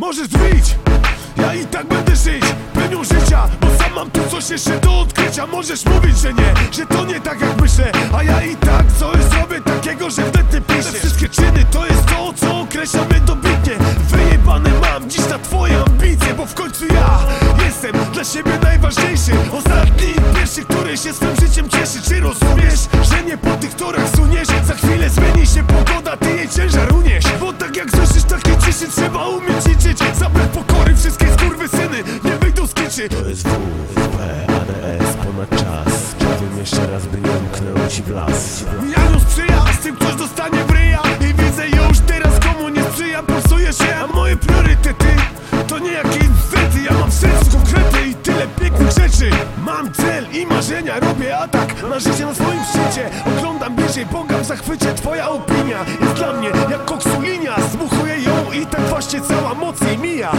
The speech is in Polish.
Możesz bić, ja i tak będę żyć Pełnią życia, bo sam mam tu coś jeszcze do odkrycia. Możesz mówić, że nie, że to nie tak jak myślę. A ja i tak coś zrobię takiego, że wtedy piszę. Wszystkie czyny to jest to, co określa mnie dobitnie. Wyjebane mam dziś na twoje ambicje Bo w końcu ja jestem dla siebie najważniejszy. Ostatni pierwszy, który się swym życiem cieszy. Czy rozumiesz, ciszy trzeba umieć liczyć. Zabrak pokory, wszystkie skurwysyny nie wyjdą z kiczy To jest W, P, ADS, ponad czas. Powiem jeszcze raz, by nie umknęło ci w las. Janu sprzyja, z tym ktoś dostanie w ryja. I widzę już teraz komu nie sprzyja. Pulsuje się, a moje priorytety To nie jakieś wety, ja mam w sercu rzeczy Mam cel i marzenia, robię atak Na życie na swoim szczycie Oglądam bliżej, Boga w zachwycie Twoja opinia jest dla mnie jak koksu linia Zmuchuję ją i tak właśnie cała moc jej mija